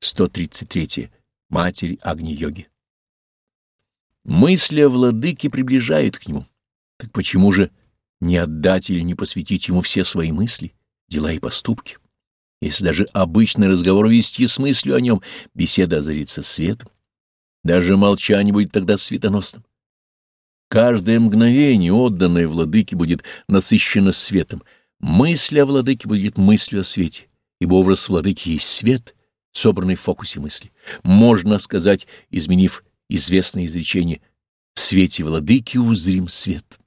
133. Матерь Агни-йоги. Мысли о владыке приближают к нему. Так почему же не отдать или не посвятить ему все свои мысли, дела и поступки? Если даже обычный разговор вести с мыслью о нем, беседа озарится светом. Даже молчание будет тогда светоносным. Каждое мгновение, отданное владыке, будет насыщено светом. Мысль о владыке будет мыслью о свете, ибо образ владыки есть свет — собранный в фокусе мысли. Можно сказать, изменив известное изречение, «В свете владыки узрим свет».